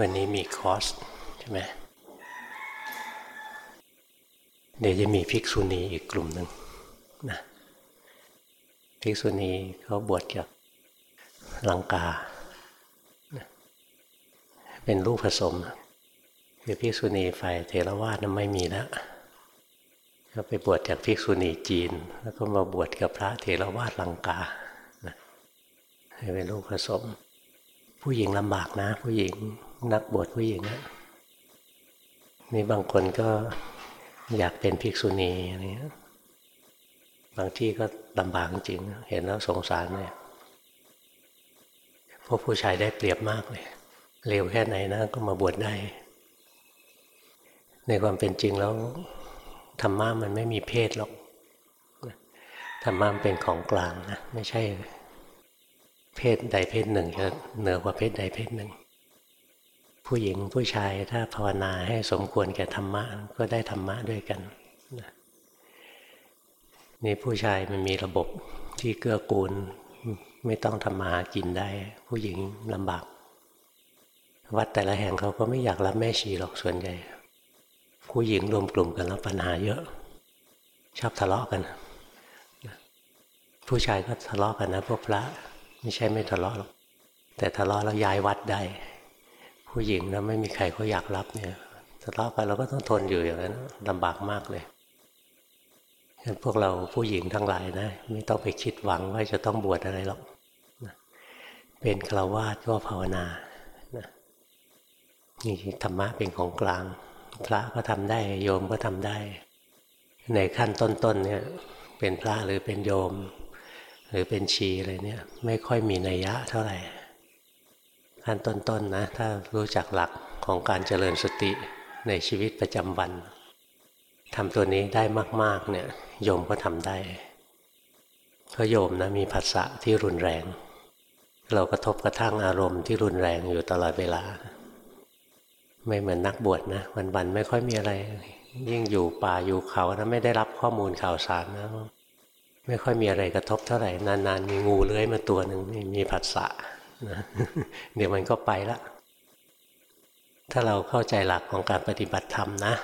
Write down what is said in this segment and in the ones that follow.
วันนี้มีคอร์สใช่ไหมเดี๋ยวจะมีภิกษุณีอีกกลุ่มหนึ่งนะภิกษุณีเขาบวชจากลังกา เป็นลูกผสมคือภิกษุณีฝ่ายเทรวาสนั้นไม่มีแล้วก็ไปบวชจากภิกษุณีจีน แล้วก็มาบวชกับพระเทรวาสลังกาให้เป็นลูกผสม ผู้หญิงลำบากนะ ผู้หญิง นักบวชผู้หญิงนะนี่บางคนก็อยากเป็นภิกษุณีอะไรเงี้ยบางที่ก็ลำบากจริง เห็นแล้วสงสารเลยพวกผู้ชายได้เปรียบมากเลยเร็วแค่ไหนนะก็มาบวชได้ ในความเป็นจริงแล้วธรรมะมันไม่มีเพศหรอกธรรมะมันเป็นของกลางนะ ไม่ใช่ เพศใดเพศหนึ่งจะเหนือกว่าเพศใดเพศหนึ่ง ผู้หญิงผู้ชายถ้าภาวนาให้สมควรแก่ธรรมะก็ได้ธรรมะด้วยกันนี่ผู้ชายมันมีระบบที่เกื้อกูล ไม่ต้องทำมาหากินได้ ผู้หญิงลำบาก วัดแต่ละแห่งเขาก็ไม่อยากรับแม่ชีหรอกส่วนใหญ่ ผู้หญิงรวมกลุ่มกันแล้วปัญหาเยอะ ชอบทะเลาะกัน ผู้ชายก็ทะเลาะกันนะพวกพระ ไม่ใช่ไม่ทะเลาะหรอกแต่ทะเลาะแล้วย้ายวัดได้ ผู้หญิงนะไม่มีใครเขาอยากรับเนี่ยทะเลาะกันเราก็ต้องทนอยู่อย่างนั้นลำบากมากเลยฉะนั้นพวกเราผู้หญิงทั้งหลายนะ ไม่ต้องไปคิดหวังว่าจะต้องบวชอะไรหรอกเป็นฆราวาสก็ภาวนานี่ธรรมะเป็นของกลาง พระก็ทำได้โยมก็ทำได้ ในขั้นต้นๆเนี่ย เป็นพระหรือเป็นโยม หรือเป็นชีอะไรเนี่ย ไม่ค่อยมีนัยยะเท่าไหร่ ขั้นต้นๆนนะถ้ารู้จักหลักของการเจริญสติในชีวิตประจำวันทำตัวนี้ได้มาก ๆ เนี่ยโยมก็ทำได้เพราะโยมนะมีภาษะที่รุนแรง เรากระทบกระทั่งอารมณ์ที่รุนแรงอยู่ตลอดเวลา ไม่เหมือนนักบวชนะวันๆไม่ค่อยมีอะไร ยิ่งอยู่ป่าอยู่เขานะไม่ได้รับข้อมูลข่าวสารนะไม่ค่อยมีอะไรกระทบเท่าไหร่นานๆมีงูเลื้อยมาตัวหนึ่งมีผัสสะนะ เดี๋ยวมันก็ไปละถ้าเราเข้าใจหลักของการปฏิบัติธรรมนะ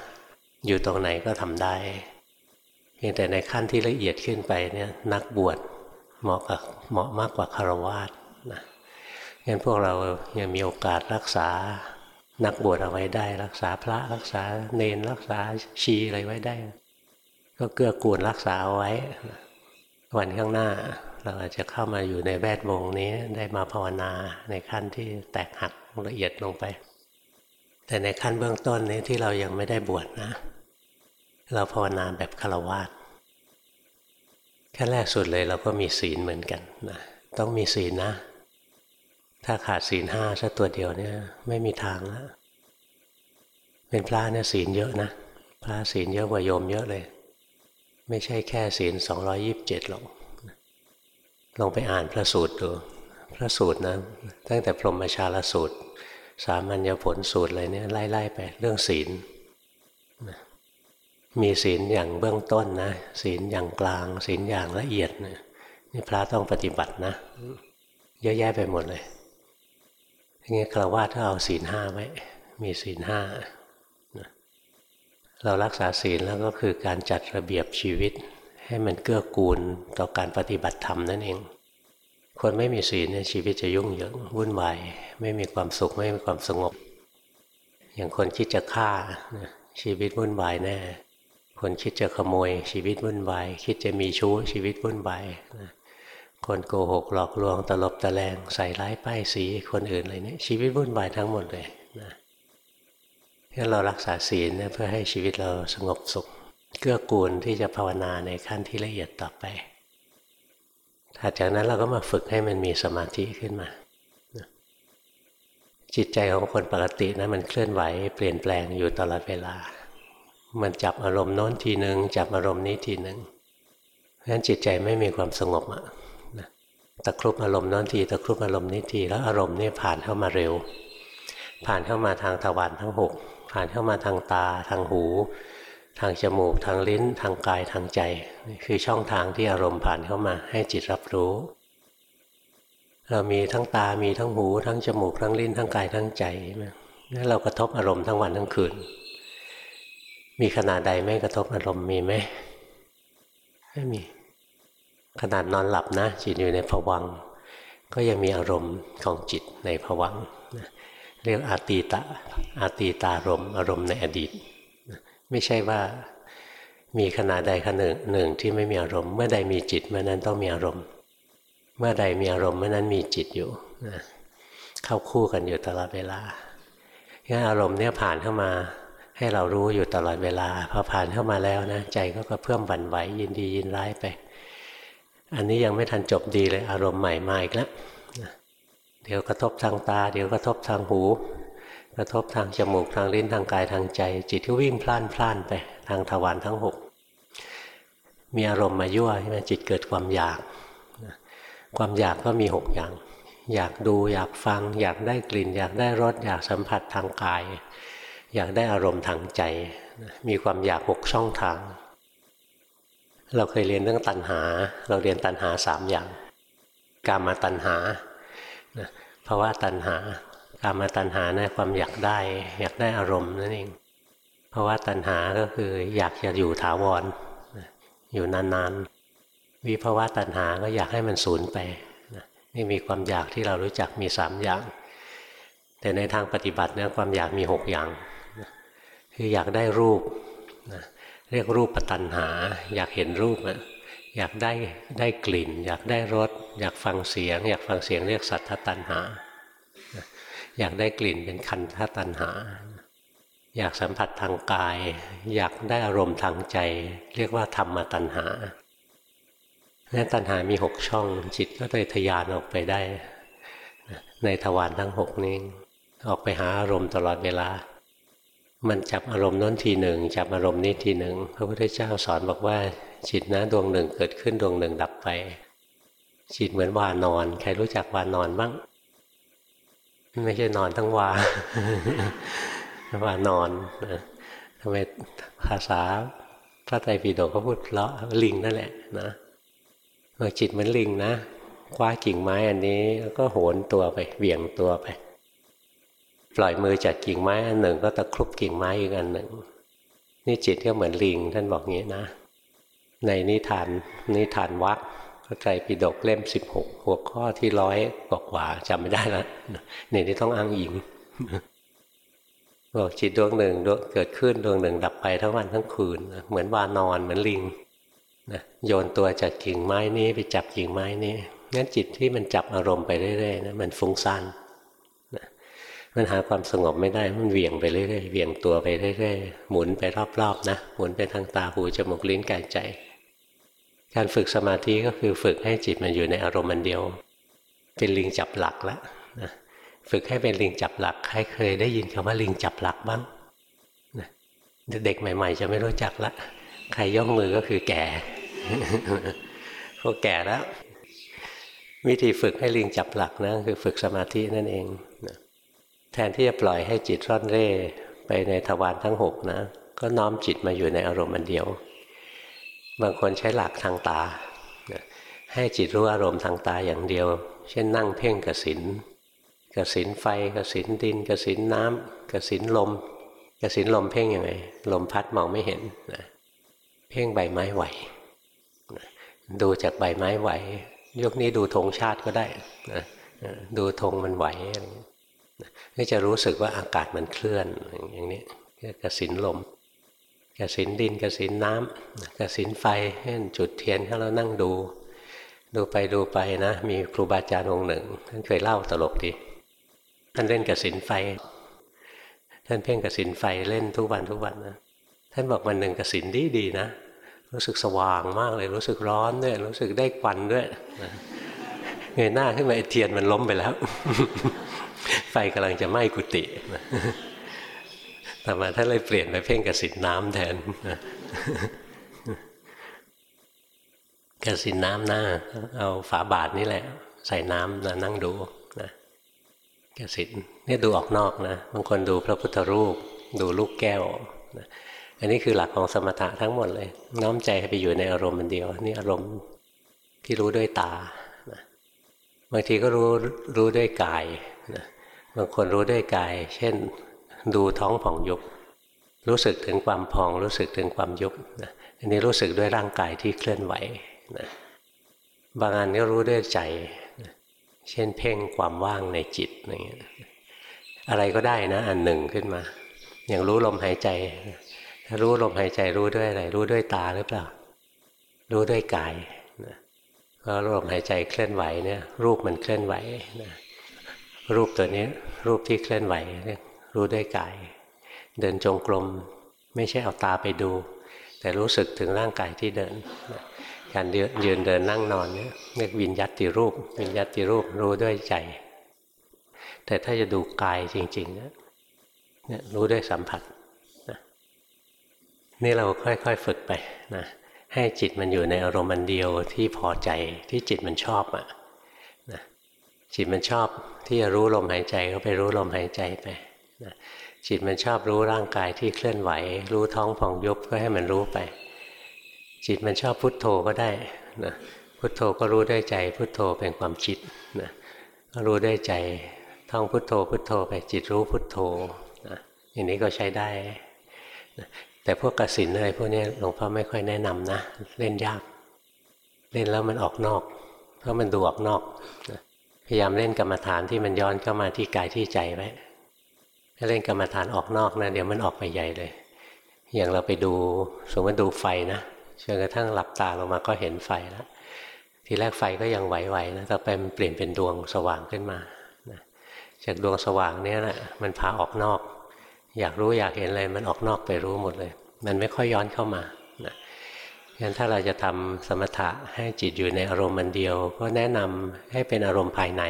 อยู่ตรงไหนก็ทำได้เพียงแต่ในขั้นที่ละเอียดขึ้นไปเนี่ยนักบวชเหมาะกับเหมาะมากกว่าคารวาสนะงั้นพวกเรายังมีโอกาสรักษานักบวชเอาไว้ได้ รักษาพระรักษาเนนรักษาชีอะไรไว้ได้ ก็เกื้อกูลรักษาเอาไว้ วันข้างหน้า เราอาจจะเข้ามาอยู่ในแวดวงนี้ได้มาภาวนาในขั้นที่แตกหักละเอียดลงไป แต่ในขั้นเบื้องต้นนี้ที่เรายังไม่ได้บวชนะ เราภาวนาแบบฆรวาสขั้นแรกสุดเลยเราก็มีศีลเหมือนกันนะต้องมีศีลนะ ถ้าขาดศีลห้าสักตัวเดียวเนี่ยไม่มีทางแล้วเป็นพระเนี่ยศีลเยอะนะ พระศีลเยอะกว่าโยมเยอะเลย ไม่ใช่แค่ศีลสองยิบเจ็ดหรอก ลองไปอ่านพระสูตรดู พระสูตรนะตั้งแต่พรหมชาลสูตร สามัญญผลสูตรอะไรเนี่ยไล่ๆไปเรื่องศีลมีศีลอย่างเบื้องต้นนะศีลอย่างกลาง ศีลอย่างละเอียดนะนี่พระต้องปฏิบัตินะเยอะแยะไปหมดเลยอย่างนี้คราวาถ้าเอาศีลห้าไว้ มีศีลห้าเรารักษาศีลแล้วก็คือการจัดระเบียบชีวิต ให้มันเกื้อกูลต่อการปฏิบัติธรรมนั่นเอง คนไม่มีศีลเนี่ยชีวิตจะยุ่งเหยิงวุ่นวายไม่มีความสุขไม่มีความสงบ อย่างคนคิดจะฆ่าชีวิตวุ่นวายแน่ คนคิดจะขโมย ชีวิตวุ่นวาย คิดจะมีชู้ชีวิตวุ่นวายคนโกหกหลอกลวงตลบตะแลงใส่ร้ายป้ายสีคนอื่นอะไรเนี่ยชีวิตวุ่นวายทั้งหมดเลยนะถ้าเรารักษาศีลเพื่อให้ชีวิตเราสงบสุข เกื้อกูลที่จะภาวนาในขั้นที่ละเอียดต่อไปถัดจากนั้นเราก็มาฝึกให้มันมีสมาธิขึ้นมา จิตใจของคนปกตินะมันเคลื่อนไหวเปลี่ยนแปลงอยู่ตลอดเวลา มันจับอารมณ์โน้นทีหนึ่งจับอารมณ์นี้ทีหนึ่งเพราะฉะนั้นจิตใจไม่มีความสงบอะตะครุบอารมณ์โน้นทีตะครุบอารมณ์นี้ทีแล้วอารมณ์นี่ผ่านเข้ามาเร็ว ผ่านเข้ามาทางทวารทั้งหกผ่านเข้ามาทางตาทางหู ทางจมูกทางลิ้นทางกายทางใจ คือช่องทางที่อารมณ์ผ่านเข้ามาให้จิตรับรู้ เรามีทั้งตามีทั้งหู ทั้งจมูกทั้งลิ้นทั้งกายทั้งใจนั่นเรากระทบอารมณ์ทั้งวันทั้งคืน มีขนาดใดไม่กระทบอารมณ์มีไหมไม่มี ขนาดนอนหลับนะ จิตอยู่ในผวังก็ยังมีอารมณ์ของจิตในผวังเรียกอาตีตะอาตีตารมอารมณ์ในอดีต ไม่ใช่ว่ามีขนาดใดขนาดหนึ่งที่ไม่มีอารมณ์ เมื่อใดมีจิตเมื่อนั้นต้องมีอารมณ์ เมื่อใดมีอารมณ์เมื่อนั้นมีจิตอยู่เข้าคู่กันอยู่ตลอดเวลางั้นอารมณ์เนี่ยผ่านเข้ามาให้เรารู้อยู่ตลอดเวลาพอผ่านเข้ามาแล้วนะใจก็กระเพื่อมบันไหวยินดียินร้ายไป อันนี้ยังไม่ทันจบดีเลยอารมณ์ใหม่มาอีกแล้วเดี๋ยวกระทบทางตา เดี๋ยวกระทบทางหู กระทบทางจมูกทางลิ้นทางกายทางใจ จิตก็วิ่งพล่านพล่านไปทางทวารทั้งหกมีอารมณ์มายั่วใช่ไหมจิตเกิดความอยาก ความอยากก็มีหกอย่าง อยากดูอยากฟัง อยากได้กลิ่น อยากได้รสอยากสัมผัสทางกาย อยากได้อารมณ์ทางใจ มีความอยากหกช่องทาง เราเคยเรียนเรื่องตัณหา เราเรียนตัณหาสามอย่าง กามาตัณหาเพราะว่าตัณหา กามาตัณหานะความอยากได้ อยากได้อารมณ์นั่นเอง เพราะว่าตัณหาก็คืออยากจะอยู่ถาวรอยู่นานๆ วิภาวะตัณหาก็อยากให้มันสูญไปนี่มีความอยากที่เรารู้จักมีสามอย่าง แต่ในทางปฏิบัติเนี่ยความอยากมีหกอย่าง คืออยากได้รูปเรียกรูปปัตันหา อยากเห็นรูปอยากได้ได้กลิ่น อยากได้รสอยากฟังเสียง อยากฟังเสียงเรียกสัทธตันหา อยากได้กลิ่นเป็นคันธตันหา อยากสัมผัสทางกาย อยากได้อารมณ์ทางใจ เรียกว่าธรรมตันหานั้นตัณหามีหกช่อง จิตก็เลยทยานออกไปได้ ในทวารทั้งหกนี้ ออกไปหาอารมณ์ตลอดเวลา มันจับอารมณ์น้นทีหนึ่ง จับอารมณ์นี้ทีหนึ่ง พระพุทธเจ้าสอนบอกว่า จิตนะดวงหนึ่งเกิดขึ้นดวงหนึ่งดับไป จิตเหมือนวานอน ใครรู้จักวานอนบ้าง ไม่ใช่นอนทั้งวาว่านอนนะทำไมภาษาพระไตรปิฎกเขาพูดเลาะลิงนั่นแหละนะว่าจิตเหมือนลิงนะคว้ากิ่งไม้อันนี้แล้วก็โหนตัวไปเบี่ยงตัวไป ปล่อยมือจากกิ่งไม้อันหนึ่ง ก็ตะครุบกิ่งไม้อีกอันหนึ่ง นี่จิตก็เหมือนลิงท่านบอกงี้นะ ในนิทานนิทานวัก ไตรปิฎกเล่มสิบหกหัวข้อที่ร้อยกว่าจำไม่ได้แล้วนี่ที่ต้องอ้างอิงบอกจิตดวงหนึ่งเกิดขึ้นดวงหนึ่งดับไปทั้งวันทั้งคืน เหมือนวานอนเหมือนลิงนะโยนตัวจากกิ่งไม้นี้ไปจับกิ่งไม้นี้งั้นจิตที่มันจับอารมณ์ไปเรื่อยๆนะมันฟุ้งซ่านนะมันหาความสงบไม่ได้มันเวียงไปเรื่อยๆเวียงตัวไปเรื่อยๆหมุนไปรอบๆนะหมุนไปทางตาหูจมูกลิ้นกายใจ การฝึกสมาธิก็คือฝึกให้จิตมันอยู่ในอารมณ์มันเดียว เป็นลิงจับหลักแล้วนะฝึกให้เป็นลิงจับหลัก ใครเคยได้ยินคำว่าลิงจับหลักบ้างเด็กใหม่ ๆ จะไม่รู้จักละใครยกมือก็คือแก่พวกแก่แล้ว วิธีฝึกให้ลิงจับหลักนะคือฝึกสมาธินั่นเองแทนที่จะปล่อยให้จิตร่อนเร่ไปในทวารทั้งหกนะ ก็น้อมจิตมาอยู่ในอารมณ์อันเดียว บางคนใช้หลักทางตา ให้จิตรู้อารมณ์ทางตาอย่างเดียว เช่นนั่งเพ่งกสินกสินไฟกสินดินกสินน้ำกสินลมกสินลมเพ่งยังไง ลมพัดมองไม่เห็นนะเพ่งใบไม้ไหวดูจากใบไม้ไหวยกนี้ดูธงชาติก็ได้นะดูธงมันไหวก็จะรู้สึกว่าอากาศมันเคลื่อนอย่างนี้กระสินลม กระสินดินกระสินน้ำกระสินไฟเช่นจุดเทียนให้เรานั่งดู ดูไปดูไปนะ มีครูบาอาจารย์องค์หนึ่งท่านเคยเล่าตลกดีท่านเล่นกระสินไฟ ท่านเพ่งกระสินไฟเล่นทุกวันทุกวันนะท่านบอกวันหนึ่งกระสินดีดีนะรู้สึกสว่างมากเลย รู้สึกร้อนด้วยรู้สึกได้ควันด้วยเงยหน้าขึ้นมาเทียนมันล้มไปแล้ว ไฟกำลังจะไหม้กุฏิ แต่มาท่านเลยเปลี่ยนไปเพ่งกสินน้ำแทนกสินน้ำหน้า เอาฝาบาทนี่แหละ ใส่น้ำนะนั่งดูนะกสินเนี่ยดูออกนอกนะบางคนดูพระพุทธรูป ดูลูกแก้วนะอันนี้คือหลักของสมถะทั้งหมดเลย น้อมใจไปอยู่ในอารมณ์มันเดียว นี่อารมณ์ที่รู้ด้วยตาบางทีก็รู้รู้ด้วยกายนะบางคนรู้ด้วยกาย เช่น ดูท้องผ่องยุบรู้สึกถึงความพองรู้สึกถึงความยุบนะอันนี้รู้สึกด้วยร่างกายที่เคลื่อนไหวนะบางอันก็รู้ด้วยใจนะเช่นเพ่งความว่างในจิตอะไรเงี้ยอะไรก็ได้นะ อันหนึ่งขึ้นมา อย่างรู้ลมหายใจถ้ารู้ลมหายใจรู้ด้วยอะไร รู้ด้วยตาหรือเปล่า รู้ด้วยกายนะเพราะลมหายใจเคลื่อนไหวเนี่ย รูปมันเคลื่อนไหวนะรูปตัวนี้รูปที่เคลื่อนไหวรู้ รู้ด้วยกาย เดินจงกรมไม่ใช่เอาตาไปดู แต่รู้สึกถึงร่างกายที่เดิน การยืนเดินนั่งนอนเนี่ยเรียกวิญญัติรูป วิญญัติรูปรู้ด้วยใจ แต่ถ้าจะดูกายจริงๆเนี่ยรู้ด้วยสัมผัสนี่เราค่อยๆฝึกไปนะให้จิตมันอยู่ในอารมณ์อันเดียวที่พอใจที่จิตมันชอบอะนะจิตมันชอบที่จะรู้ลมหายใจก็ไปรู้ลมหายใจไป จิตมันชอบรู้ร่างกายที่เคลื่อนไหว รู้ท้องผ่องยุบก็ให้มันรู้ไป จิตมันชอบพุทโธก็ได้นะพุทโธก็รู้ด้วยใจ พุทโธเป็นความคิดนะก็รู้ด้วยใจท่องพุทโธพุทโธไปจิตรู้พุทโธนะอย่างนี้ก็ใช้ได้นะแต่พวกกสินอะไรพวกนี้หลวงพ่อไม่ค่อยแนะนำนะเล่นยาก เล่นแล้วมันออกนอก เพราะมันดูออกนอกนะพยายามเล่นกรรมฐานที่มันย้อนเข้ามาที่กายที่ใจไว้ ถ้าเล่นกรรมฐานออกนอกนะเดี๋ยวมันออกไปใหญ่เลย อย่างเราไปดูสมมติดูไฟนะจนกระทั่งหลับตาลงมาก็เห็นไฟแล้วทีแรกไฟก็ยังไหวๆนะต่อไปมันเปลี่ยนเป็นดวงสว่างขึ้นมาจากดวงสว่างนี้แหละมันพาออกนอก อยากรู้อยากเห็นอะไรมันออกนอกไปรู้หมดเลย มันไม่ค่อยย้อนเข้ามานะงั้นถ้าเราจะทำสมถะให้จิตอยู่ในอารมณ์มันเดียว ก็แนะนำให้เป็นอารมณ์ภายใน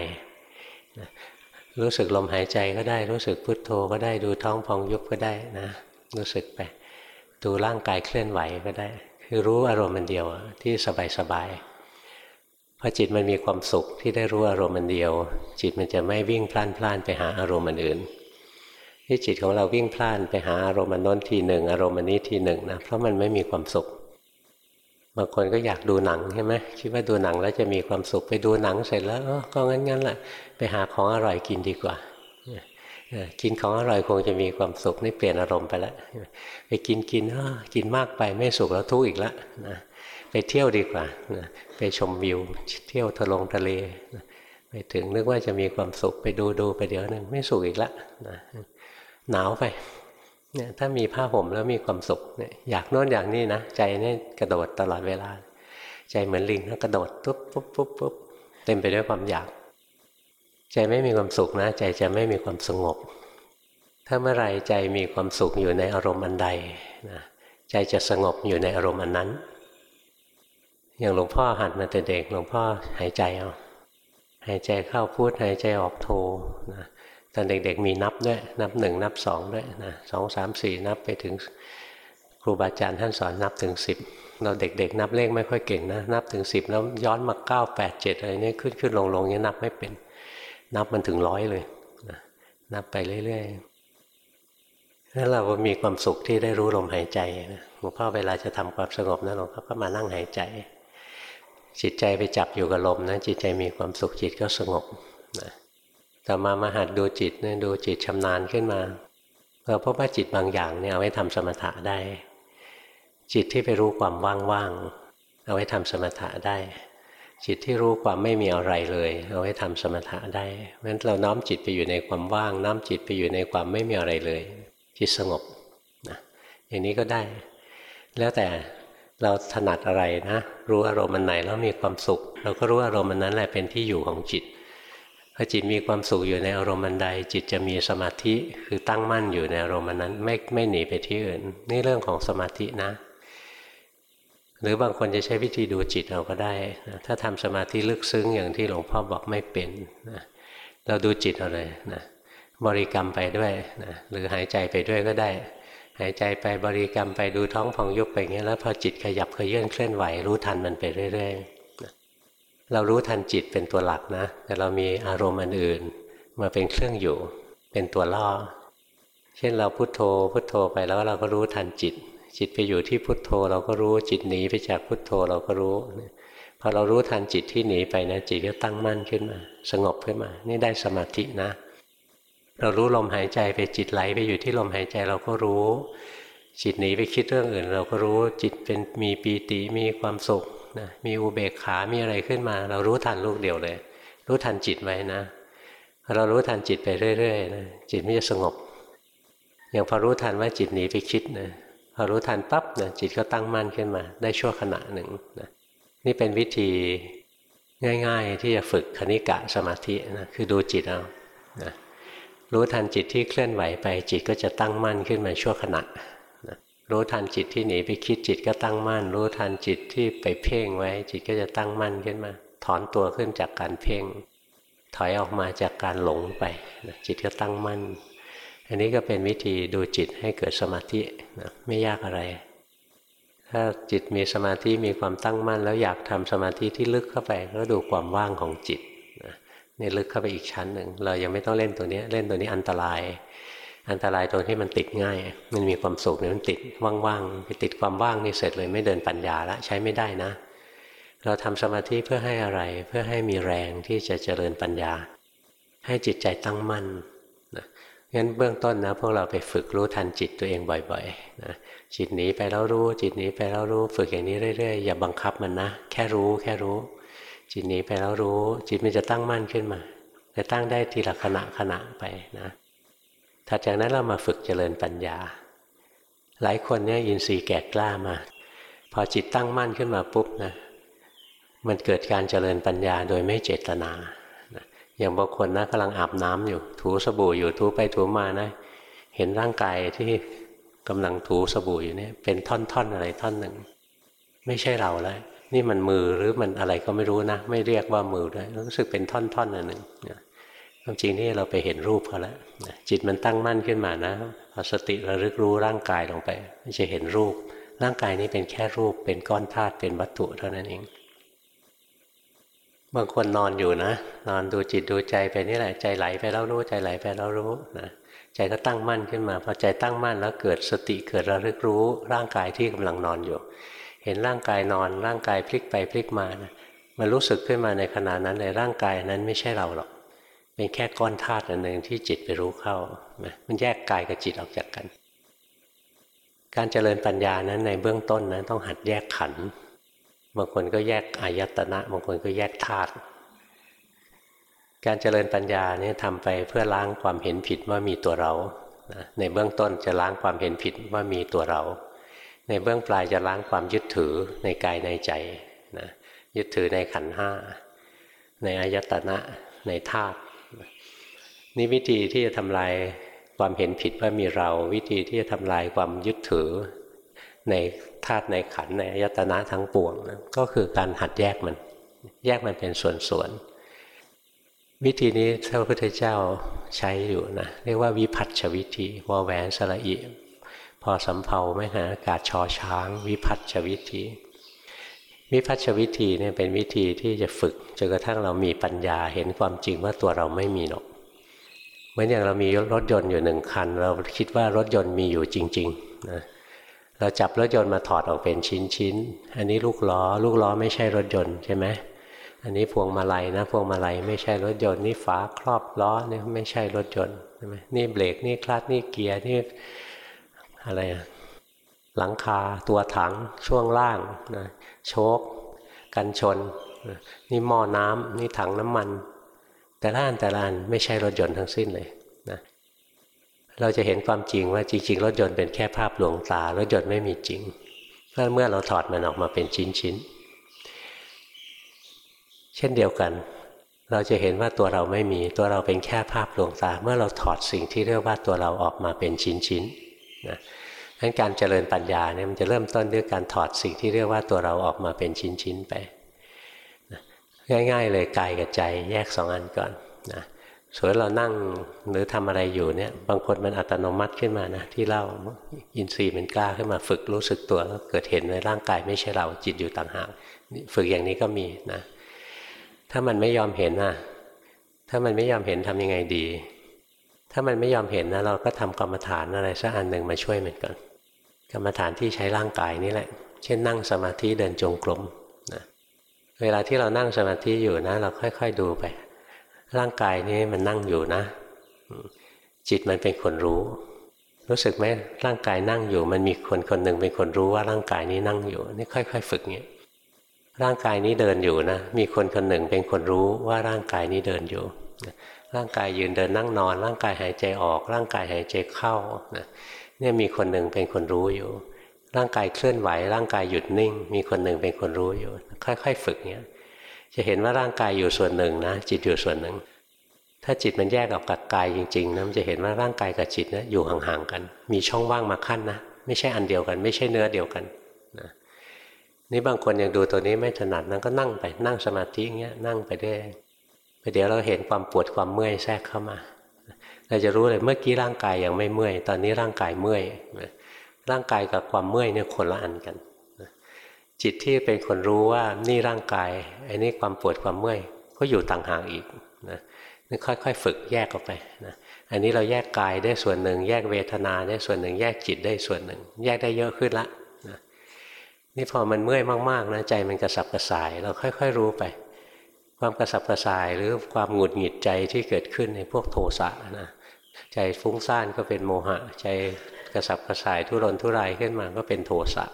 นะ รู้สึกลมหายใจก็ได้ รู้สึกพุทโธก็ได้ดูท้องพองยุบก็ได้นะ รู้สึกไป ดูร่างกายเคลื่อนไหวก็ได้ คือรู้อารมณ์มันเดียวที่สบายๆพอจิตมันมีความสุขที่ได้รู้อารมณ์มันเดียว จิตมันจะไม่วิ่งพล่านพล่านไปหาอารมณ์อื่น ที่จิตของเราวิ่งพล่านไปหาอารมณ์มันน้นทีหนึ่งอารมณ์มันนี้ทีหนึ่งนะเพราะมันไม่มีความสุข บางคนก็อยากดูหนังใช่ไหมคิดว่าดูหนังแล้วจะมีความสุขไปดูหนังเสร็จแล้วก็งั้นงั้นแหละไปหาของอร่อยกินดีกว่ากินของอร่อยคงจะมีความสุขนี่เปลี่ยนอารมณ์ไปแล้วไปกินกินกินมากไปไม่สุขแล้วทุกข์อีกแล้วนะไปเที่ยวดีกว่านะไปชมวิว เที่ยวทะลงทะเลนะไปถึงนึกว่าจะมีความสุขไปดูดูไปเดี๋ยวนึงไม่สุขอีกแล้วนะหนาวไป เนี่ยถ้ามีผ้าห่มแล้วมีความสุขเนี่ยอยากโน้นอย่างนี้นะใจนี่กระโดดตลอดเวลา ใจเหมือนลิงแล้วกระโดดปุ๊บปุ๊บปุ๊บปุ๊บเต็มไปด้วยความอยาก ใจไม่มีความสุขนะ ใจจะไม่มีความสงบ ถ้าเมื่อไรใจมีความสุขอยู่ในอารมณ์อันใดนะใจจะสงบอยู่ในอารมณ์อันนั้น อย่างหลวงพ่อหัดมาแต่เด็กหลวงพ่อหายใจเอาหายใจเข้าพูดหายใจออกโทนะ ตอนเด็กๆมีนับด้วยนับหนึ่งนับสองด้วยนะสองสามสี่นับไปถึงครูบาอาจารย์ท่านสอนนับถึงสิบเราเด็ก ๆ นับเลขไม่ค่อยเก่งนะนับถึงสิบแล้วย้อนมาเก้าแปดเจ็ดอะไรนี่ขึ้นขึ้นลงลงเนี้นับไม่เป็น นับมันถึงร้อยเลยนะนับไปเรื่อยๆแล้วเราก็มีความสุขที่ได้รู้ลมหายใจนะหลวงพ่อเวลาจะทำความสงบนะหลวงพ่อก็มานั่งหายใจ จิตใจไปจับอยู่กับลมนะจิตใจมีความสุขจิตก็สงบนะ ต่อมามาหัดดูจิตเนี่ยดูจิตชำนาญขึ้นมาเราพบว่าจิตบางอย่างเนี่ยเอาไว้ทำสมถะได้ จิตที่ไปรู้ความว่างๆเอาไว้ทำสมถะได้ จิตที่รู้ความไม่มีอะไรเลย เอาไว้ทำสมถะได้เพราะฉะนั้นเราน้อมจิตไปอยู่ในความว่าง น้อมจิตไปอยู่ในความไม่มีอะไรเลย จิตสงบนะอย่างนี้ก็ได้ แล้วแต่เราถนัดอะไรนะ รู้อารมณ์มันไหนแล้วมีความสุข เราก็รู้อารมณ์มันนั้นแหละเป็นที่อยู่ของจิต อจิตมีความสุขอยู่ในอารมณ์ันใด จิตจะมีสมาธิคือตั้งมั่นอยู่ในอารมณ์นั้น ไม่ไม่หนีไปที่อื่น นี่เรื่องของสมาธินะ หรือบางคนจะใช้วิธีดูจิตเราก็ได้นะถ้าทำสมาธิลึกซึ้งอย่างที่หลวงพ่อบอกไม่เป็นนะเราดูจิตเอาเลยนะบริกรรมไปด้วยนะหรือหายใจไปด้วยก็ได้ หายใจไปบริกรรมไปดูท้องพองยุบไปอย่างนี้แล้วพอจิตขยับขยื่นเคลื่อนไหวรู้ทันมันไปเรื่อย ๆ เรารู้ทันจิตเป็นตัวหลักนะ แต่เรามีอารมณ์อันอื่น มาเป็นเครื่องอยู่ เป็นตัวล่อ เช่นเราพุโทโธพุโทโธไปแล้วเราก็รู้ทันจิต จิตไปอยู่ที่พุโทโธ เราก็รู้จิตหนีไปจากพุโทโธเราก็รู้พอเรารู้ทันจิตที่หนีไปนะจิตก็ตั้งมั่นขึ้นมา สงบขึ้นมา นี่ได้สมาธินะ เรารู้ลมหายใจไปจิตไหลไปอยู่ที่ลมหายใจเราก็รู้ จิตหนีไปคิดเรื่องอื่น เราก็รู้จิตเป็นมีปีติมีความสุข นะมีอุเบกขา มีอะไรขึ้นมา เรารู้ทันลูกเดียวเลย รู้ทันจิตไว้นะ เรารู้ทันจิตไปเรื่อยๆนะจิตไม่จะสงบ อย่างพอรู้ทันว่าจิตหนีไปคิดนะพอรู้ทันปั๊บนะจิตก็ตั้งมั่นขึ้นมา ได้ชั่วขณะหนึ่งนะนี่เป็นวิธีง่าย ๆ ที่จะฝึกคณิกะสมาธินะคือดูจิตเอานะรู้ทันจิตที่เคลื่อนไหวไปจิตก็จะตั้งมั่นขึ้นมาชั่วขณะนะ รู้ทันจิตที่หนีไปคิดจิตก็ตั้งมั่น รู้ทันจิตที่ไปเพ่งไว้ จิตก็จะตั้งมั่นขึ้นมา ถอนตัวขึ้นจากการเพ่ง ถอยออกมาจากการหลงไปจิตก็ตั้งมั่น อันนี้ก็เป็นวิธีดูจิตให้เกิดสมาธินะไม่ยากอะไร ถ้าจิตมีสมาธิมีความตั้งมั่น แล้วอยากทำสมาธิที่ลึกเข้าไปก็ดูความว่างของจิตนี่ลึกเข้าไปอีกชั้นหนึ่งเรายังไม่ต้องเล่นตัวนี้เล่นตัวนี้อันตราย อันตรายตรงที่มันติดง่าย มันมีความสุขเนี่ยมันติดว่างๆไปติดความว่างนี่เสร็จเลยไม่เดินปัญญาละใช้ไม่ได้นะ เราทำสมาธิเพื่อให้อะไรเพื่อให้มีแรงที่จะเจริญปัญญา ให้จิตใจตั้งมั่นนะงั้นเบื้องต้นนะพวกเราไปฝึกรู้ทันจิตตัวเองบ่อยๆนะจิตหนีไปแล้วรู้ จิตหนีไปแล้วรู้ฝึกอย่างนี้เรื่อยๆอย่าบังคับมันนะแค่รู้แค่รู้ จิตหนีไปแล้วรู้ จิตมันจะตั้งมั่นขึ้นมาจะตั้งได้ทีละขณะขณะไปนะ ถัดจากนั้นเรามาฝึกเจริญปัญญา หลายคนเนี่ยอินทรีย์แก่กล้ามา พอจิตตั้งมั่นขึ้นมาปุ๊บนะมันเกิดการเจริญปัญญาโดยไม่เจตนา อย่างบางคนนะกำลังอาบน้ำอยู่ ถูสบู่อยู่ถูไปถูมานะ เห็นร่างกายที่กำลังถูสบู่อยู่เนี่ยเป็นท่อนๆอะไรท่อนหนึ่ง ไม่ใช่เราแล้วนี่มันมือหรือมันอะไรก็ไม่รู้นะ ไม่เรียกว่ามือด้วยรู้สึกเป็นท่อนๆอันหนึ่ง ความจริงนี่เราไปเห็นรูปเขาแล้วจิตมันตั้งมั่นขึ้นมานะพอสติระลึกรู้ร่างกายลงไปไม่จะเห็นรูป ร่างกายนี้เป็นแค่รูปเป็นก้อนธาตุเป็นวัตถุเท่านั้นเองบางคนนอนอยู่นะ นอนดูจิตดูใจไปนี่แหละใจไหลไปแล้วรู้ใจไหลไปแล้วรู้นะใจก็ตั้งมั่นขึ้นมาพอใจตั้งมั่นแล้วเกิดสติเกิดระลึกรู้ร่างกายที่กำลังนอนอยู่ เห็นร่างกายนอนร่างกายพลิกไปพลิกมานะมันรู้สึกขึ้นมาในขณะนั้นในร่างกายนั้นไม่ใช่เราหรอก เป็นแค่ก้อนธาตุอันหนึ่งที่จิตไปรู้เข้า มันแยกกายกับจิตออกจากกัน การเจริญปัญญานั้นในเบื้องต้นนะต้องหัดแยกขัน บางคนก็แยกอายตนะ บางคนก็แยกธาตุ การเจริญปัญญาเนี่ยทำไปเพื่อล้างความเห็นผิดว่ามีตัวเรา ในเบื้องต้นจะล้างความเห็นผิดว่ามีตัวเรา ในเบื้องปลายจะล้างความยึดถือในกายในใจนะยึดถือในขันห้าในอายตนะในธาตุ นี่วิธีที่จะทำลายความเห็นผิดว่ามีเรา วิธีที่จะทำลายความยึดถือ ในธาตุในขันในอายตนะทั้งปวงนะก็คือการหัดแยกมัน แยกมันเป็นส่วนๆวิธีนี้พระพุทธเจ้าใช้อยู่นะเรียกว่าวิพัฒชวิธีวอแหวนสระอิพอสำเพาไม่หาอากาศชอช้าง วิพัฒชวิธีวิพัฒชวิธีเนี่ยเป็นวิธีที่จะฝึกจนกระทั่งเรามีปัญญาเห็นความจริงว่าตัวเราไม่มีหรอก เหมือนอย่างเรามีรถยนต์อยู่หนึ่งคัน เราคิดว่ารถยนต์มีอยู่จริงๆนะเราจับรถยนต์มาถอดออกเป็นชิ้นๆ อันนี้ลูกล้อ ลูกล้อไม่ใช่รถยนต์ใช่ไหมอันนี้พวงมาลัยนะพวงมาลัยไม่ใช่รถยนต์นี่ฝาครอบล้อเนี่ยไม่ใช่รถยนต์ใช่ไหมนี่เบรกนี่คลัตช์นี่เกียร์นี่อะไรหลังคาตัวถังช่วงล่างนะโชกกันชน นี่หม้อน้ำนี่ถังน้ำมัน แต่ละอันแต่ละอันไม่ใช่รถยนต์ทั้งสิ้นเลยนะเราจะเห็นความจริงว่าจริง ๆ รถยนต์เป็นแค่ภาพลวงตา รถยนต์ไม่มีจริงเพราะเมื่อเราถอดมันออกมาเป็นชิ้นๆเช่นเดียวกัน เราจะเห็นว่าตัวเราไม่มีตัวเราเป็นแค่ภาพลวงตา เมื่อเราถอดสิ่งที่เรียกว่าตัวเราออกมาเป็นชิ้นๆนะงั้นการเจริญปัญญาเนี่ยมันจะเริ่มต้นด้วยการถอดสิ่งที่เรียกว่าตัวเราออกมาเป็นชิ้นๆไปนะ ง่าย ๆ เลยกายกับใจแยกสองอันก่อนนะส่วนเรานั่งหรือทำอะไรอยู่เนี่ย บางคนมันอัตโนมัติขึ้นมานะที่เล่าอินทรีย์มันกล้าขึ้นมาฝึกรู้สึกตัวแล้วเกิดเห็นในร่างกายไม่ใช่เราจิตอยู่ต่างหากฝึกอย่างนี้ก็มีนะ ถ้ามันไม่ยอมเห็นนะถ้ามันไม่ยอมเห็นทำยังไงดี ถ้ามันไม่ยอมเห็นนะเราก็ทำกรรมฐานอะไรสักอันหนึ่งมาช่วยมันก่อน กรรมฐานที่ใช้ร่างกายนี่แหละ เช่นนั่งสมาธิเดินจงกรม เวลาที่เรานั่งสมาธิอยู่นะ เราค่อย ๆ ดูไป ร่างกายนี้มันนั่งอยู่นะ จิตมันเป็นคนรู้ รู้สึกไหมร่างกายนั่งอยู่ มันมีคนคนหนึ่งเป็นคนรู้ว่าร่างกายนี้นั่งอยู่ นี่ค่อย ๆ ฝึกเงี้ยร่างกายนี้เดินอยู่นะ มีคนคนหนึ่งเป็นคนรู้ว่าร่างกายนี้เดินอยู่ร่างกายยืนเดินนั่งนอน ร่างกายหายใจออก ร่างกายหายใจเข้านะเนี่ยมีคนหนึ่งเป็นคนรู้อยู่ ร่างกายเคลื่อนไหว ร่างกายหยุดนิ่ง มีคนหนึ่งเป็นคนรู้อยู่ ค่อย ๆ ฝึกเนี้ยจะเห็นว่าร่างกายอยู่ส่วนหนึ่งนะจิตอยู่ส่วนหนึ่ง ถ้าจิตมันแยกออกจากกายจริงๆนะมันจะเห็นว่าร่างกายกับจิตนะอยู่ห่างๆกัน มีช่องว่างมาขั้นนะไม่ใช่อันเดียวกัน ไม่ใช่เนื้อเดียวกันนะนี่บางคนยังดูตัวนี้ไม่ถนัดนั้นก็นั่งไปนั่งสมาธิเงี้ยนั่งไปได้ไปเดี๋ยวเราเห็นความปวดความเมื่อยแทรกเข้ามา เราจะรู้เลยเมื่อกี้ร่างกายยังไม่เมื่อย ตอนนี้ร่างกายเมื่อย ร่างกายกับความเมื่อยเนี่ยคนละอันกัน จิตที่เป็นคนรู้ว่านี่ร่างกายไอ้นี่ความปวดความเมื่อยก็อยู่ต่างหากอีกนะนี่ค่อยๆ ฝึกแยกออกไปนะอันนี้เราแยกกายได้ส่วนหนึ่ง แยกเวทนาได้ส่วนหนึ่ง แยกจิตได้ส่วนหนึ่ง แยกได้เยอะขึ้นละนะนี่พอมันเมื่อยมากๆนะใจมันกระสับกระส่าย เราค่อย ๆ รู้ไป ความกระสับกระส่ายหรือความหงุดหงิดใจที่เกิดขึ้นในพวกโทสะนะใจฟุ้งซ่านก็เป็นโมหะ ใจ กระสับกระส่ายทุรนทุรายขึ้นมาก็เป็นโทสะ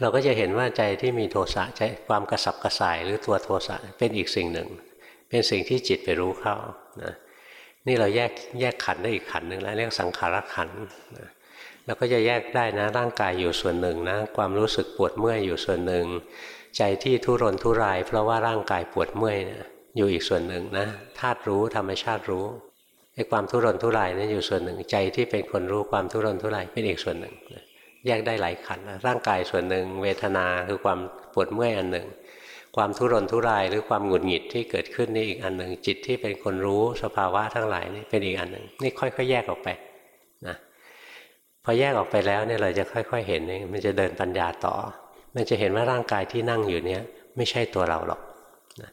เราก็จะเห็นว่าใจที่มีโทสะใจความกระสับกระส่ายหรือตัวโทสะเป็นอีกสิ่งหนึ่ง เป็นสิ่งที่จิตไปรู้เข้านะนี่เราแยกแยกขันได้อีกขันหนึ่งแล้วเรียกสังขารขันนะแล้วก็จะแยกได้นะร่างกายอยู่ส่วนหนึ่งนะความรู้สึกปวดเมื่อยอยู่ส่วนหนึ่ง ใจที่ทุรนทุราย เพราะว่าร่างกายปวดเมื่อยนะอยู่อีกส่วนหนึ่งนะธาตุรู้ธรรมชาติรู้ ไอ้ความทุรนทุรายนั้นอยู่ส่วนหนึ่งใจที่เป็นคนรู้ความทุรนทุรายเป็นอีกส่วนหนึ่งแยกได้หลายขันร่างกายส่วนหนึ่ง เวทนาคือความปวดเมื่อยอันหนึ่ง ความทุรนทุรายหรือความหงุดหงิดที่เกิดขึ้นนี่อีกอันหนึ่งจิตที่เป็นคนรู้สภาวะทั้งหลายนี่เป็นอีกอันหนึ่งนี่ค่อยๆ แยกออกไปนะพอแยกออกไปแล้วเนี่ยเราจะค่อย ๆ เห็นมันจะเดินปัญญาต่อ มันจะเห็นว่าร่างกายที่นั่งอยู่เนี้ยไม่ใช่ตัวเราหรอกนะ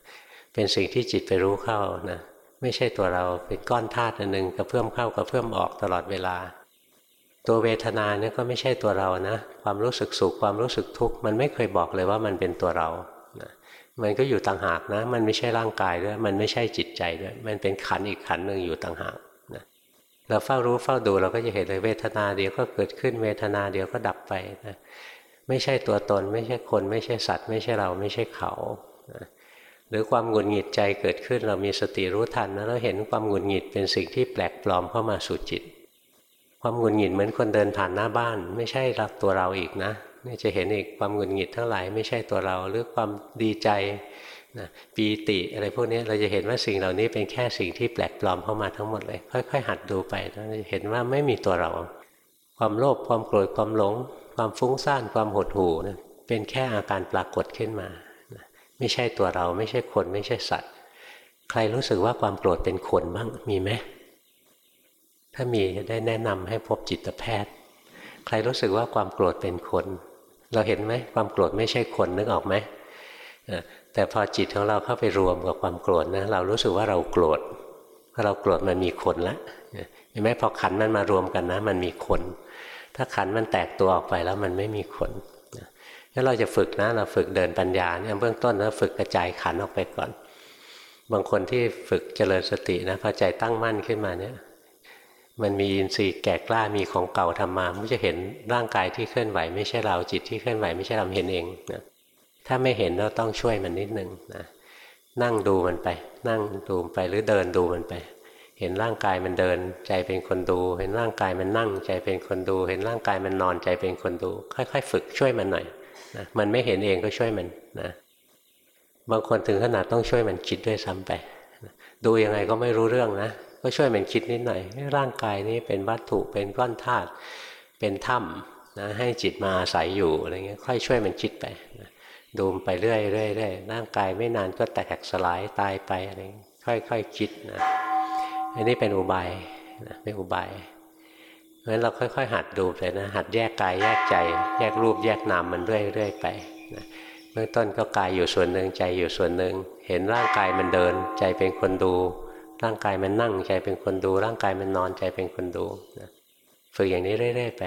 เป็นสิ่งที่จิตไปรู้เข้านะ ไม่ใช่ตัวเราเป็นก้อนธาตุอันหนึ่งกระเพื่อมเข้ากระเพื่อมออกตลอดเวลา ตัวเวทนาเนี่ยก็ไม่ใช่ตัวเรานะ ความรู้สึกสุขความรู้สึกทุกข์มันไม่เคยบอกเลยว่ามันเป็นตัวเรานะมันก็อยู่ต่างหากนะ มันไม่ใช่ร่างกายด้วยมันไม่ใช่จิตใจด้วยมันเป็นขันอีกขันหนึ่งอยู่ต่างหากนะเราเฝ้ารู้เฝ้าดูเราก็จะเห็นเลยเวทนาเดี๋ยวก็เกิดขึ้นเวทนาเดี๋ยวก็ดับไปนะไม่ใช่ตัวตน ไม่ใช่คน ไม่ใช่สัตว์ ไม่ใช่เราไม่ใช่เขานะ หรือความหงุดหงิดใจเกิดขึ้น เรามีสติรู้ทันนะเราเห็นความหงุดหงิดเป็นสิ่งที่แปลกปลอมเข้ามาสู่จิต ความหงุดหงิดเหมือนคนเดินผ่านหน้าบ้าน ไม่ใช่รักตัวเราอีกนะนี่จะเห็นอีกความหงุดหงิดทั้งหลายไม่ใช่ตัวเรา หรือความดีใจนะปีติอะไรพวกนี้เราจะเห็นว่าสิ่งเหล่านี้เป็นแค่สิ่งที่แปลกปลอมเข้ามาทั้งหมดเลย ค่อย ๆ หัดดูไปเราจะเห็นว่าไม่มีตัวเรา ความโลภความโกรธความหลง ความฟุ้งซ่านความหดหู่นะเป็นแค่อาการปรากฏขึ้นมา ไม่ใช่ตัวเราไม่ใช่คนไม่ใช่สัตว์ ใครรู้สึกว่าความโกรธเป็นคนบ้างมีไหมถ้ามีได้แนะนำให้พบจิตแพทย์ ใครรู้สึกว่าความโกรธเป็นคน เราเห็นไหมความโกรธไม่ใช่คนนึกออกไหมแต่พอจิตของเราเข้าไปรวมกับความโกรธนะเรารู้สึกว่าเราโกรธพอเราโกรธมันมีคนแล้วเห็นไหมพอขันมันมารวมกันนะ มันมีคน ถ้าขันมันแตกตัวออกไปแล้วมันไม่มีคน ถ้าเราจะฝึกนะเราฝึกเดินปัญญาเนี่ยเบื้องต้นเราฝึกกระจายขันออกไปก่อน บางคนที่ฝึกเจริญสตินะพอใจตั้งมั่นขึ้นมาเนี่ยมันมีอินทรีย์แก่กล้ามีของเก่าทำมามันจะเห็นร่างกายที่เคลื่อนไหวไม่ใช่เราจิตที่เคลื่อนไหวไม่ใช่เราเห็นเองนะถ้าไม่เห็นเราต้องช่วยมันนิดนึงนะนั่งดูมันไป นั่งดูไปหรือเดินดูมันไป เห็นร่างกายมันเดินใจเป็นคนดู เห็นร่างกายมันนั่งใจเป็นคนดู เห็นร่างกายมันนอนใจเป็นคนดู ค่อย ๆ ฝึกช่วยมันหน่อย นะมันไม่เห็นเองก็ช่วยมันนะบางคนถึงขนาดต้องช่วยมันคิดด้วยซ้ำไปดูยังไงก็ไม่รู้เรื่องนะ ก็ช่วยมันคิดนิดหน่อย ร่างกายนี้เป็นวัตถุเป็นก้อนธาตุเป็นถ้ำนะให้จิตมาอาศัยอยู่อะไรเงี้ยค่อยช่วยมันคิดไปนะดูไปเรื่อยเรื่อยเรื่อยร่างกายไม่นานก็แตกสลายตายไปอะไรค่อยๆคคิดนะอันนี้เป็นอุบายนะเป็นอุบาย เพราะฉะนั้นเราค่อยๆ หัดดูไปนะหัดแยกกายแยกใจ แยกรูปแยกนามมันเรื่อยๆไปนะเบื้องต้นก็กายอยู่ส่วนหนึ่งใจอยู่ส่วนหนึ่งเห็นร่างกายมันเดิน ใจเป็นคนดู ร่างกายมันนั่งใจเป็นคนดู ร่างกายมันนอนใจเป็นคนดูนะฝึกอย่างนี้เรื่อยๆไป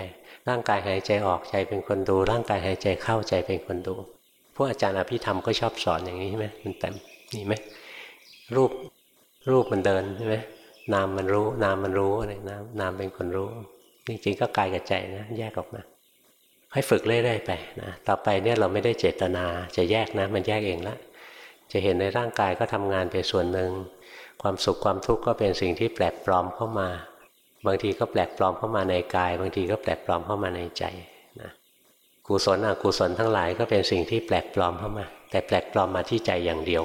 ร่างกายหายใจออกใจเป็นคนดู ร่างกายหายใจเข้าใจเป็นคนดูพวกอาจารย์อภิธรรมก็ชอบสอนอย่างนี้ใช่ไหมมันแต่มีไหมรูปรูปมันเดินใช่ไหมนามมันรู้ นามมันรู้อะไรนามนามเป็นคนรู้ จริงๆก็กายกับใจนะ แยกออกมาให้ฝึกเรื่อยๆไปนะต่อไปเนี่ยเราไม่ได้เจตนาจะแยกนะ มันแยกเองละจะเห็นในร่างกายก็ทำงานไปส่วนหนึ่ง ความสุขความทุกข์ก็เป็นสิ่งที่แปลกปลอมเข้ามา บางทีก็แปลกปลอมเข้ามาในกาย บางทีก็แปลกปลอมเข้ามาในใจนะกุศลอกุศลทั้งหลายก็เป็นสิ่งที่แปลกปลอมเข้ามา แต่แปลกปลอมมาที่ใจอย่างเดียว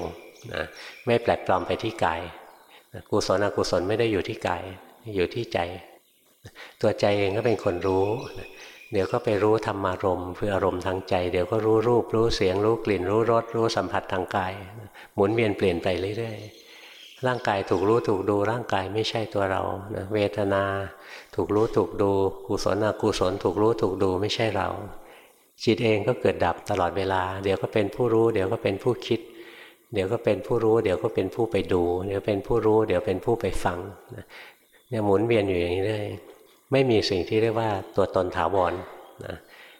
นะไม่แปลกปลอมไปที่กายกุศลอกุศลไม่ได้อยู่ที่กายอยู่ที่ใจ ตัวใจเองก็เป็นคนรู้ เดี๋ยวก็ไปรู้ธรรมารมณ์คืออารมณ์ทางใจ เดี๋ยวก็รู้รูปรู้เสียงรู้กลิ่น รู้รสรู้สัมผัสทางกาย หมุนเวียนเปลี่ยนไปเรื่อยๆร่างกายถูกรู้ถูกดูร่างกายไม่ใช่ตัวเรานะเวทนา ถูกรู้ถูกดูกุศลอกุศลถูกรู้ถูกดูไม่ใช่เรา จิตเองก็เกิดดับตลอดเวลา เดี๋ยวก็เป็นผู้รู้ เดี๋ยวก็เป็นผู้คิด เดี๋ยวก็เป็นผู้รู้ เดี๋ยวก็เป็นผู้ไปดู เดี๋ยวเป็นผู้รู้ เดี๋ยวเป็นผู้ไปฟังเนี่ยหมุนเวียนอยู่อย่างนี้เลย ไม่มีสิ่งที่เรียกว่าตัวตนถาวรนะ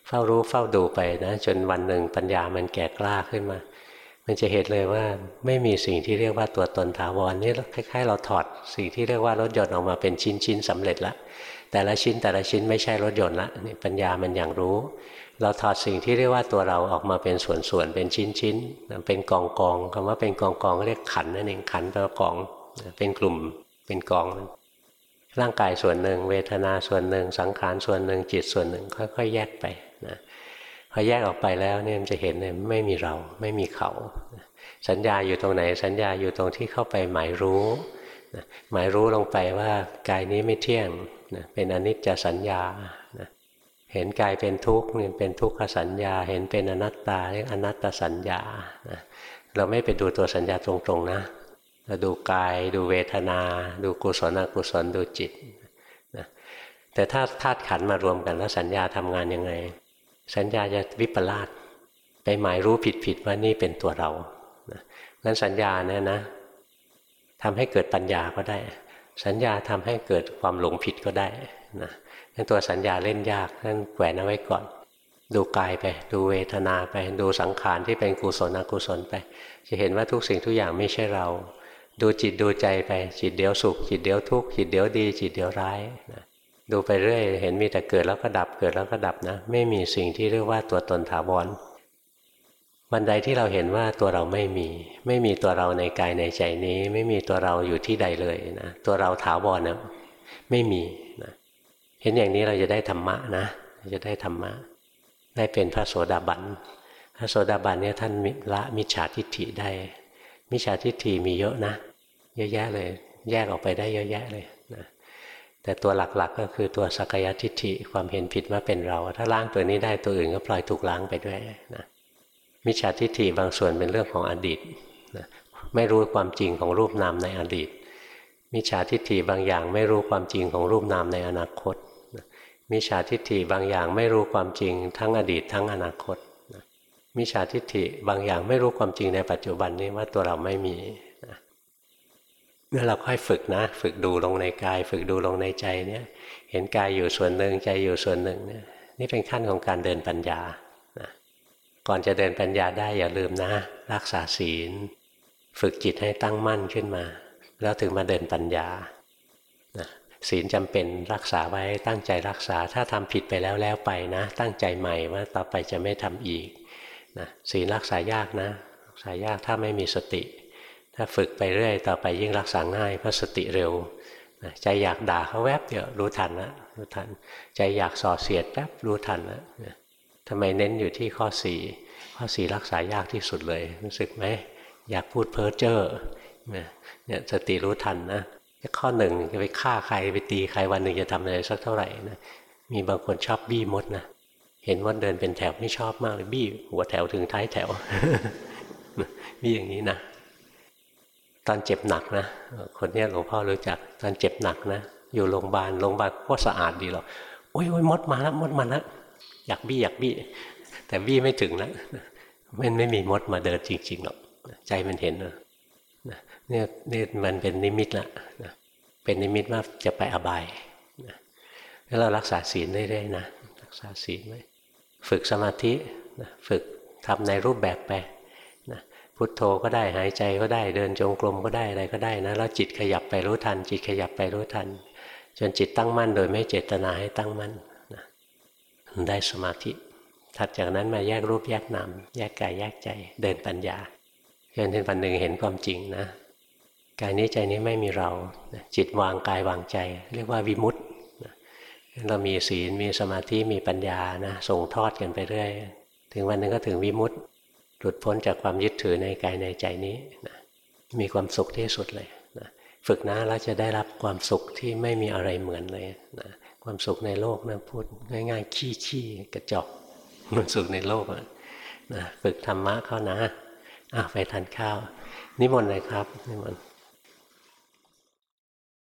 เฝ้ารู้เฝ้าดูไปนะจนวันหนึ่งปัญญามันแก่กล้าขึ้นมา มันจะเห็นเลยว่าไม่มีสิ่งที่เรียกว่าตัวตนถาวรนี่คล้ายๆ เราถอดสิ่งที่เรียกว่ารถยนต์ออกมาเป็นชิ้นๆสำเร็จละแต่ละชิ้นแต่ละชิ้นไม่ใช่รถยนต์ละนี่ปัญญามันอย่างรู้ เราถอดสิ่งที่เรียกว่าตัวเราออกมาเป็นส่วนๆเป็นชิ้นๆเป็นกองกองคำว่าเป็นกองกองเรียกขันนั่นเองขันแปลว่ากองเป็นกลุ่มเป็นกอง ร่างกายส่วนหนึ่ง เวทนาส่วนหนึ่ง สังขารส่วนหนึ่ง จิตส่วนหนึ่ง ค่อย ๆ แยกไปนะพอแยกออกไปแล้วเนี่ยมันจะเห็นเนี่ยไม่มีเราไม่มีเขา สัญญาอยู่ตรงไหน สัญญาอยู่ตรงที่เข้าไปหมายรู้หมายรู้ลงไปว่ากายนี้ไม่เที่ยงเป็นอนิจจสัญญาเห็นกายเป็นทุกข์นี่เป็นทุกขสัญญา เห็นเป็นอนัตตาเรียกอนัตตสัญญาเราไม่ไปดูตัวสัญญาตรงๆนะ เราดูกาย ดูเวทนา ดูกุศลอกุศลดูจิตนะแต่ถ้าธาตุขันมารวมกันแล้วสัญญาทำงานยังไง สัญญาจะวิปลาสไปหมายรู้ผิดๆว่านี่เป็นตัวเรางั้นสัญญาเนี่ยนะทำให้เกิดปัญญาก็ได้ สัญญาทำให้เกิดความหลงผิดก็ได้นะนั่นตัวสัญญาเล่นยากนั่นแขวนเอาไว้ก่อน ดูกายไป ดูเวทนาไป ดูสังขารที่เป็นกุศลอกุศลไป จะเห็นว่าทุกสิ่งทุกอย่างไม่ใช่เรา ดูจิตดูใจไปจิตเดียวสุข จิตเดียวทุกข์จิตเดียวดี จิตเดียวร้ายนะดูไปเรื่อยเห็นมีแต่เกิดแล้วก็ดับเกิดแล้วก็ดับนะ ไม่มีสิ่งที่เรียกว่าตัวตนถาวรวันใดที่เราเห็นว่าตัวเราไม่มี ไม่มีตัวเราในกายในใจนี้ ไม่มีตัวเราอยู่ที่ใดเลยนะตัวเราถาวรนะไม่มีนะเห็นอย่างนี้เราจะได้ธรรมะนะจะได้ธรรมะได้เป็นพระโสดาบันพระโสดาบันเนี่ยท่านละมิจฉาทิฏฐิได้ มิจฉาทิฏฐิมีเยอะนะ เยอะแยะเลย แยกออกไปได้เยอะแยะเลยนะแต่ตัวหลักๆกก็คือตัวสักยทิฏฐิความเห็นผิดว่าเป็นเรา ถ้าล้างตัวนี้ได้ตัวอื่นก็ปล่อยถูกล้างไปด้วยนะมิจฉาทิฏฐิบางส่วนเป็นเรื่องของอดีตนะไม่รู้ความจริงของรูปนามในอดีต มิจฉาทิฏฐิบางอย่างไม่รู้ความจริงของรูปนามในอนาคตมิจฉาทิฏฐิบางอย่างไม่รู้ความจริงทั้งอดีตทั้งอนาคต มิจฉาทิฏฐิบางอย่างไม่รู้ความจริงในปัจจุบันนี้ว่าตัวเราไม่มีนี่เราค่อยฝึกนะ ฝึกดูลงในกาย ฝึกดูลงในใจเนี่ย เห็นกายอยู่ส่วนหนึ่งใจอยู่ส่วนหนึ่งเนี่ยนี่เป็นขั้นของการเดินปัญญานะก่อนจะเดินปัญญาได้อย่าลืมนะ รักษาศีล ฝึกจิตให้ตั้งมั่นขึ้นมา แล้วถึงมาเดินปัญญาศีลจำเป็นรักษาไว้ตั้งใจรักษาถ้าทำผิดไปแล้วแล้วไปนะ ตั้งใจใหม่ว่าต่อไปจะไม่ทำอีก นะศีลรักษายากนะรักษายากถ้าไม่มีสติ ถ้าฝึกไปเรื่อยต่อไปยิ่งรักษาง่ายเพราะสติเร็วนะใจอยากด่าเขาแวบเดียวรู้ทันนะรู้ทัน ใจอยากส่อเสียดแป๊บรู้ทันนะทำไมเน้นอยู่ที่ข้อสี่ข้อสี่รักษายากที่สุดเลยรู้สึกไหมอยากพูดเพ้อเจ้อเนี่ยสติรู้ทันนะข้อหนึ่งจะไปฆ่าใครไปตีใครวันหนึ่งจะทำอะไรสักเท่าไหร่นะมีบางคนชอบบี้มดนะ เห็นมดเดินเป็นแถวไม่ชอบมากเลยบี้หัวแถวถึงท้ายแถวมีอย่างนี้นะตอนเจ็บหนักนะคนนี้หลวงพ่อรู้จัก ตอนเจ็บหนักนะอยู่โรงพยาบาลโรงพยาบาลก็สะอาดดีหรอกโอ้ยโอ้ยมดมาแล้วมดมาแล้วอยากบี้อยากบี้แต่บี้ไม่ถึงแล้วมันไม่มีมดมาเดินจริงๆหรอกใจมันเห็นนะเนี่ยนี่มันเป็นนิมิตละเป็นนิมิตว่าจะไปอบายแล้วเรารักษาศีลเรื่อยๆนะรักษาศีลไว้ ฝึกสมาธินะฝึกทำในรูปแบบไปนะพุทโธก็ได้หายใจก็ได้เดินจงกรมก็ได้อะไรก็ได้นะแล้วจิตขยับไปรู้ทัน จิตขยับไปรู้ทัน จนจิตตั้งมั่นโดยไม่เจตนาให้ตั้งมั่นนะได้สมาธิ ถัดจากนั้นมาแยกรูปแยกนามแยกกายแยกใจเดินปัญญาจนถึงวันหนึ่งเห็นความจริงนะกายนี้ใจนี้ไม่มีเราจิตวางกายวางใจ เรียกว่าวิมุตติ เรามีศีลมีสมาธิมีปัญญานะส่งทอดกันไปเรื่อยถึงวันหนึ่งก็ถึงวิมุตติหลุดพ้นจากความยึดถือในกายในใจนี้นะมีความสุขที่สุดเลยนะฝึกนะแล้วจะได้รับความสุขที่ไม่มีอะไรเหมือนเลยนะความสุขในโลกนะพูดง่าย ๆ ขี้ขี้กระจอกมันสุขในโลกนะฝึกธรรมะเข้านะอะไปทานข้าว นิมนต์เลยครับนิมนต์